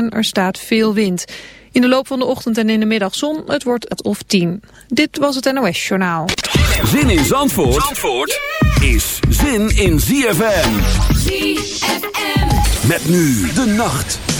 en er staat veel wind. In de loop van de ochtend en in de middag zon, het wordt het of 10. Dit was het NOS Journaal. Zin in Zandvoort, Zandvoort is zin in ZFM. ZFM. Met nu de nacht.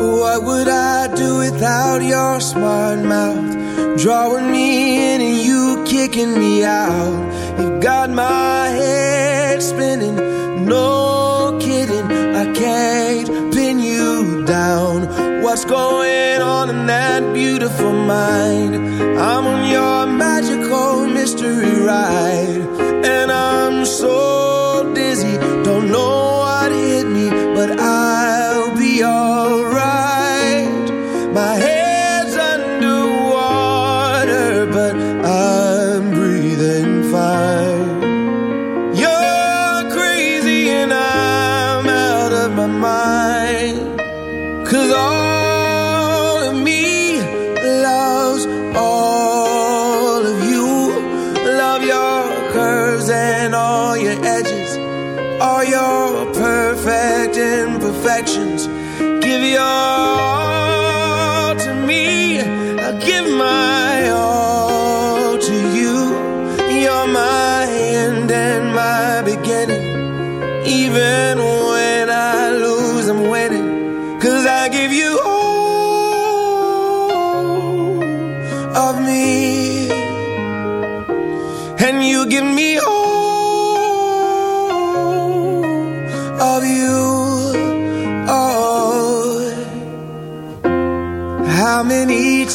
What would I do Without your smart mouth? Drawing me in and you kicking me out. You've got my head spinning. No kidding, I can't pin you down. What's going on? wonderful mind. I'm on your magical mystery ride.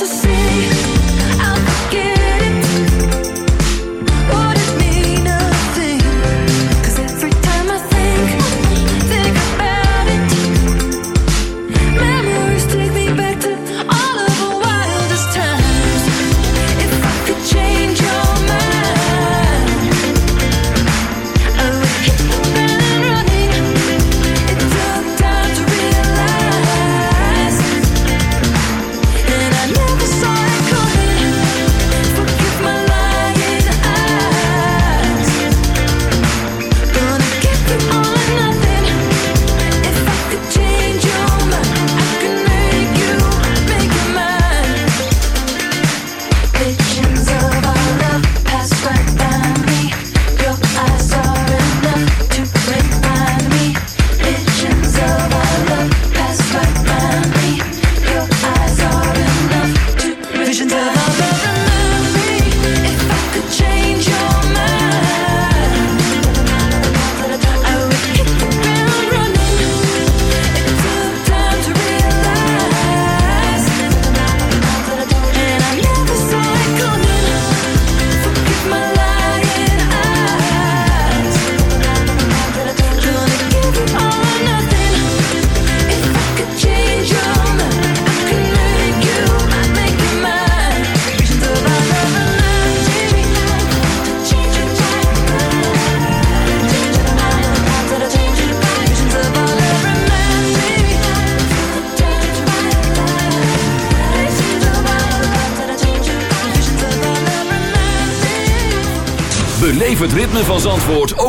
I never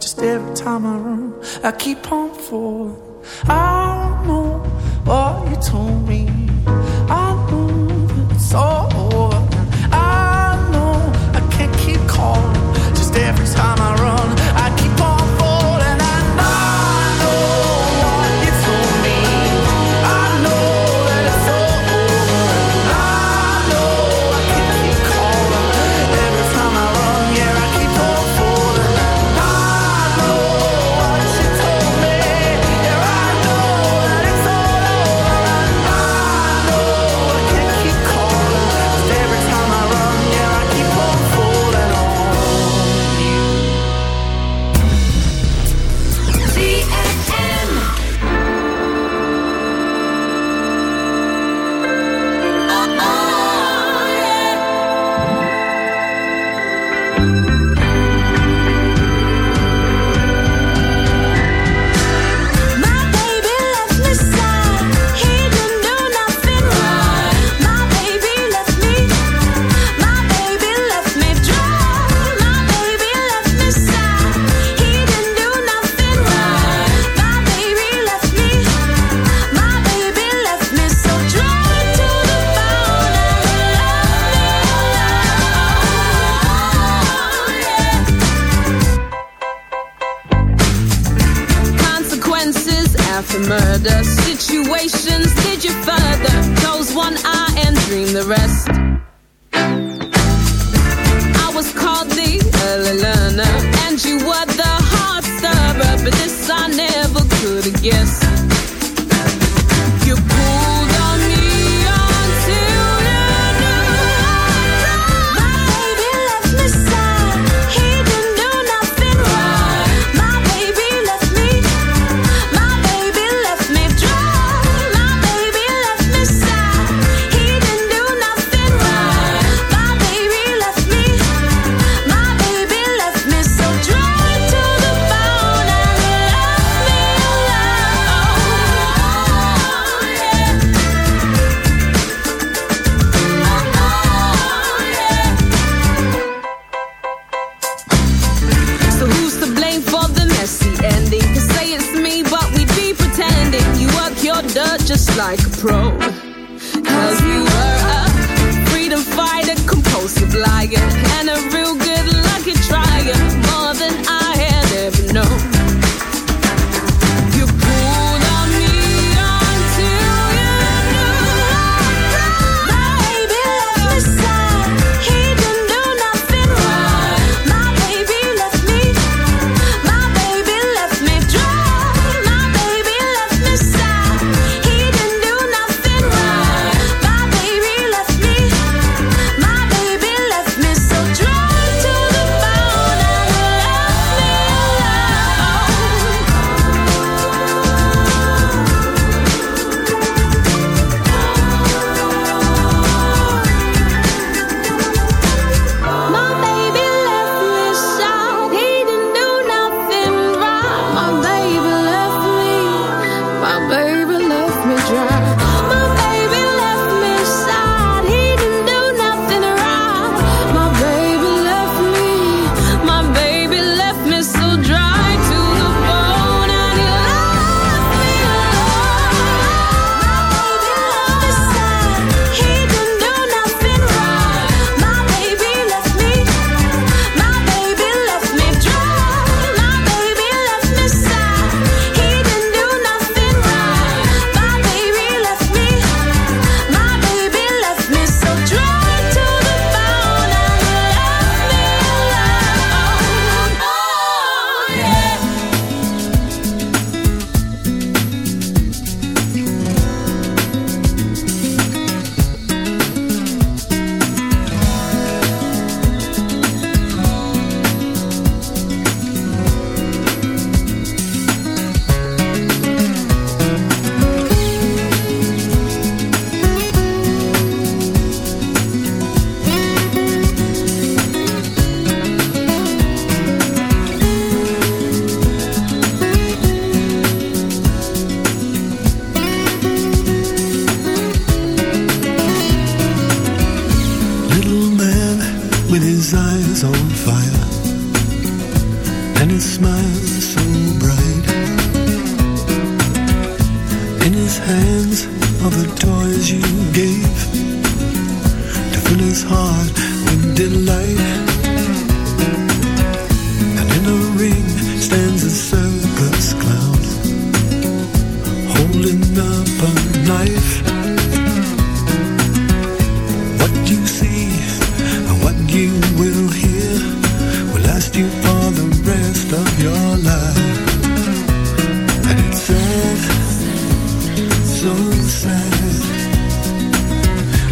Just every time I run, I keep on falling. I don't know what you told me.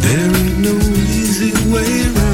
There ain't no easy way around.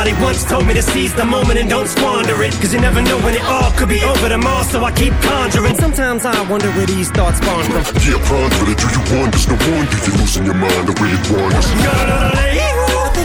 somebody once told me to seize the moment and don't squander it. Cause you never know when it all could be over tomorrow, so I keep conjuring. Sometimes I wonder where these thoughts spawn from. Yeah, ponder it. Do you wonder? No wonder you're losing your mind the way it wanders.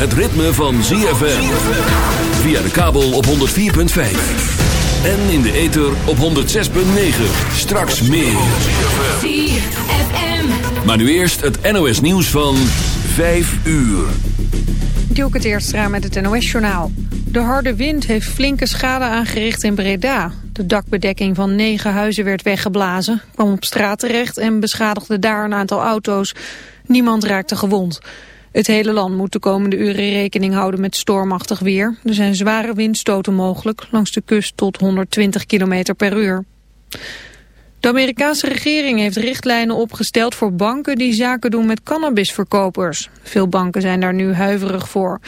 het ritme van ZFM. Via de kabel op 104.5. En in de ether op 106.9. Straks meer. Maar nu eerst het NOS nieuws van 5 uur. Dielke het eerst met het NOS-journaal. De harde wind heeft flinke schade aangericht in Breda. De dakbedekking van negen huizen werd weggeblazen, kwam op straat terecht en beschadigde daar een aantal auto's. Niemand raakte gewond. Het hele land moet de komende uren rekening houden met stormachtig weer. Er zijn zware windstoten mogelijk, langs de kust tot 120 km per uur. De Amerikaanse regering heeft richtlijnen opgesteld voor banken die zaken doen met cannabisverkopers. Veel banken zijn daar nu huiverig voor.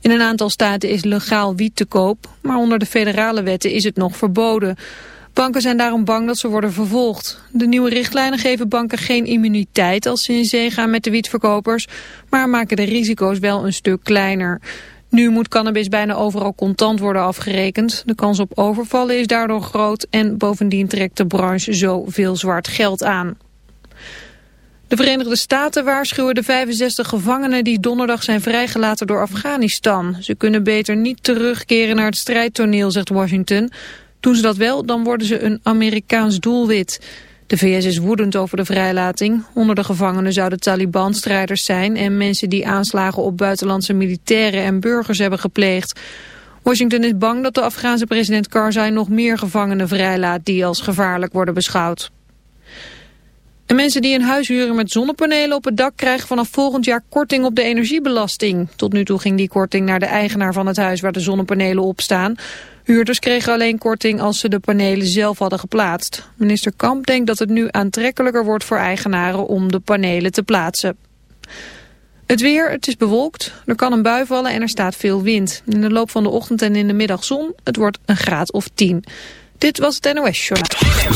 In een aantal staten is legaal wiet te koop, maar onder de federale wetten is het nog verboden. Banken zijn daarom bang dat ze worden vervolgd. De nieuwe richtlijnen geven banken geen immuniteit als ze in zee gaan met de wietverkopers, maar maken de risico's wel een stuk kleiner. Nu moet cannabis bijna overal contant worden afgerekend. De kans op overvallen is daardoor groot en bovendien trekt de branche zo veel zwart geld aan. De Verenigde Staten waarschuwen de 65 gevangenen die donderdag zijn vrijgelaten door Afghanistan. Ze kunnen beter niet terugkeren naar het strijdtoneel, zegt Washington. Doen ze dat wel, dan worden ze een Amerikaans doelwit. De VS is woedend over de vrijlating. Onder de gevangenen zouden Taliban-strijders zijn... en mensen die aanslagen op buitenlandse militairen en burgers hebben gepleegd. Washington is bang dat de Afghaanse president Karzai nog meer gevangenen vrijlaat... die als gevaarlijk worden beschouwd. En mensen die een huis huren met zonnepanelen op het dak krijgen vanaf volgend jaar korting op de energiebelasting. Tot nu toe ging die korting naar de eigenaar van het huis waar de zonnepanelen op staan. Huurders kregen alleen korting als ze de panelen zelf hadden geplaatst. Minister Kamp denkt dat het nu aantrekkelijker wordt voor eigenaren om de panelen te plaatsen. Het weer, het is bewolkt, er kan een bui vallen en er staat veel wind. In de loop van de ochtend en in de middag zon, het wordt een graad of 10. Dit was het NOS Journaal.